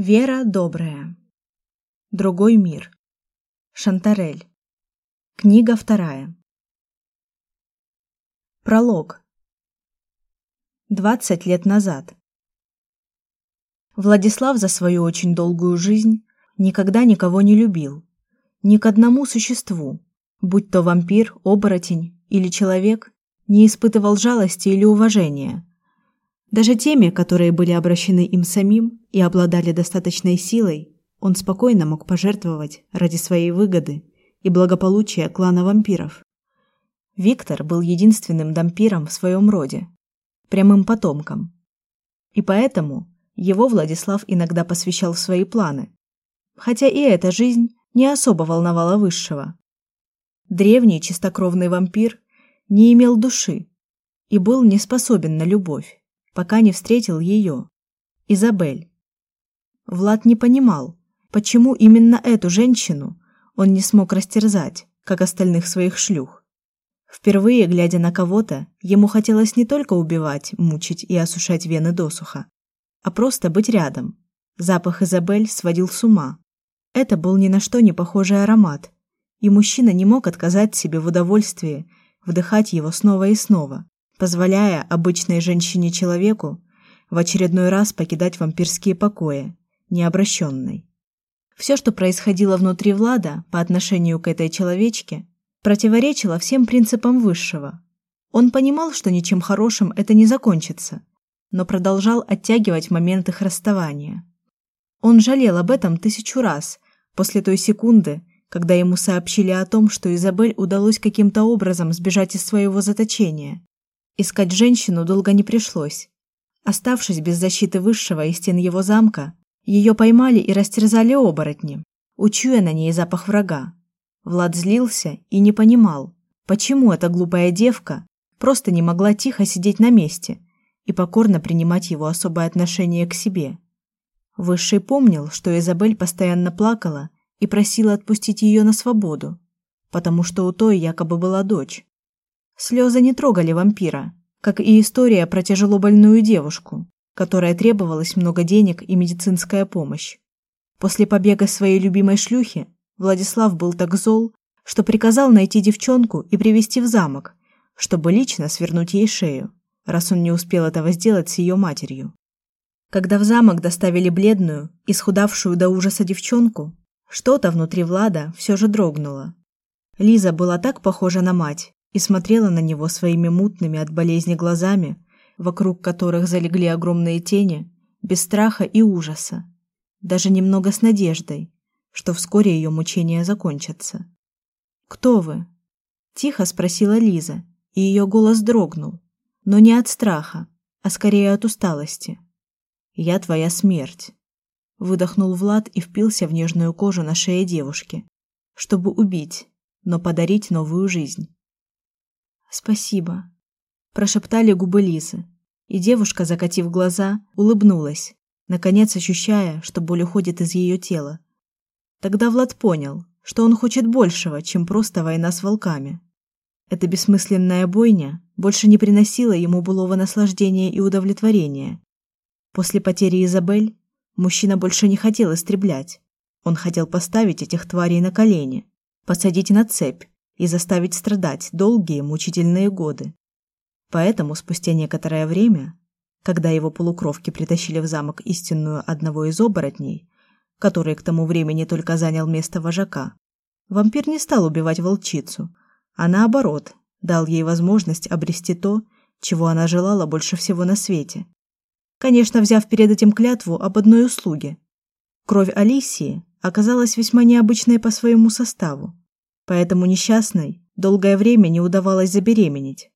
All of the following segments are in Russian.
Вера добрая. Другой мир. Шантарель. Книга вторая. Пролог. Двадцать лет назад. Владислав за свою очень долгую жизнь никогда никого не любил. Ни к одному существу, будь то вампир, оборотень или человек, не испытывал жалости или уважения. Даже теми, которые были обращены им самим и обладали достаточной силой, он спокойно мог пожертвовать ради своей выгоды и благополучия клана вампиров. Виктор был единственным дампиром в своем роде, прямым потомком. И поэтому его Владислав иногда посвящал в свои планы. Хотя и эта жизнь не особо волновала высшего. Древний чистокровный вампир не имел души и был не способен на любовь пока не встретил ее, Изабель. Влад не понимал, почему именно эту женщину он не смог растерзать, как остальных своих шлюх. Впервые глядя на кого-то, ему хотелось не только убивать, мучить и осушать вены досуха, а просто быть рядом. Запах Изабель сводил с ума. Это был ни на что не похожий аромат, и мужчина не мог отказать себе в удовольствии вдыхать его снова и снова позволяя обычной женщине-человеку в очередной раз покидать вампирские покои, необращенной. Все, что происходило внутри Влада по отношению к этой человечке, противоречило всем принципам высшего. Он понимал, что ничем хорошим это не закончится, но продолжал оттягивать момент их расставания. Он жалел об этом тысячу раз после той секунды, когда ему сообщили о том, что Изабель удалось каким-то образом сбежать из своего заточения Искать женщину долго не пришлось. Оставшись без защиты высшего и стен его замка, ее поймали и растерзали оборотни, учуя на ней запах врага. Влад злился и не понимал, почему эта глупая девка просто не могла тихо сидеть на месте и покорно принимать его особое отношение к себе. Высший помнил, что Изабель постоянно плакала и просила отпустить ее на свободу, потому что у той якобы была дочь. Слезы не трогали вампира, как и история про тяжело больную девушку, которой требовалось много денег и медицинская помощь. После побега своей любимой шлюхи Владислав был так зол, что приказал найти девчонку и привести в замок, чтобы лично свернуть ей шею, раз он не успел этого сделать с ее матерью. Когда в замок доставили бледную, исхудавшую до ужаса девчонку, что-то внутри Влада все же дрогнуло. Лиза была так похожа на мать, и смотрела на него своими мутными от болезни глазами, вокруг которых залегли огромные тени, без страха и ужаса, даже немного с надеждой, что вскоре ее мучения закончатся. Кто вы? тихо спросила Лиза, и ее голос дрогнул, но не от страха, а скорее от усталости. Я твоя смерть, выдохнул Влад и впился в нежную кожу на шее девушки, чтобы убить, но подарить новую жизнь. Спасибо, прошептали губы Лизы, и девушка, закатив глаза, улыбнулась, наконец ощущая, что боль уходит из ее тела. Тогда Влад понял, что он хочет большего, чем просто война с волками. Эта бессмысленная бойня больше не приносила ему былого наслаждения и удовлетворения. После потери Изабель мужчина больше не хотел истреблять. Он хотел поставить этих тварей на колени, посадить на цепь и заставить страдать долгие мучительные годы. Поэтому спустя некоторое время, когда его полукровки притащили в замок истинную одного из оборотней, который к тому времени только занял место вожака, вампир не стал убивать волчицу, а наоборот, дал ей возможность обрести то, чего она желала больше всего на свете. Конечно, взяв перед этим клятву об одной услуге. Кровь Алисии оказалась весьма необычной по своему составу. Поэтому несчастной долгое время не удавалось забеременеть.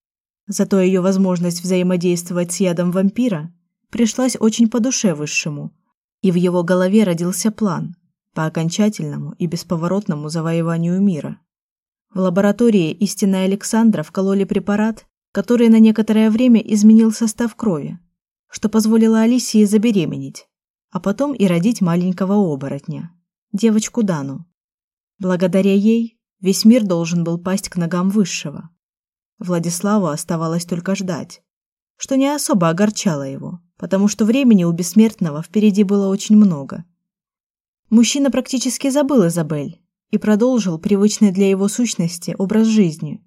Зато ее возможность взаимодействовать с ядом вампира пришлась очень по душе высшему, и в его голове родился план по окончательному и бесповоротному завоеванию мира. В лаборатории истинной Александра вкололи препарат, который на некоторое время изменил состав крови, что позволило Алисии забеременеть, а потом и родить маленького оборотня, девочку Дану. Благодаря ей Весь мир должен был пасть к ногам высшего. Владиславу оставалось только ждать, что не особо огорчало его, потому что времени у бессмертного впереди было очень много, Мужчина практически забыл Изабель и продолжил привычный для его сущности образ жизни.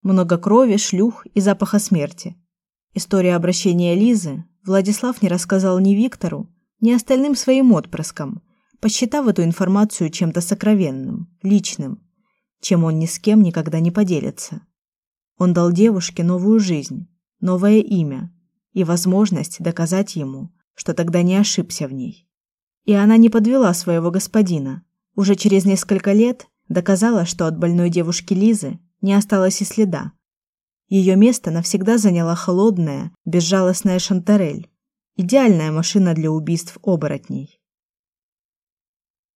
Много крови, шлюх и запаха смерти. История обращения Лизы Владислав не рассказал ни Виктору, ни остальным своим отпрыскам, посчитав эту информацию чем-то сокровенным, личным, чем он ни с кем никогда не поделится. Он дал девушке новую жизнь, новое имя и возможность доказать ему, что тогда не ошибся в ней. И она не подвела своего господина. Уже через несколько лет доказала, что от больной девушки Лизы не осталось и следа. Ее место навсегда заняла холодная, безжалостная Шантарель, идеальная машина для убийств оборотней.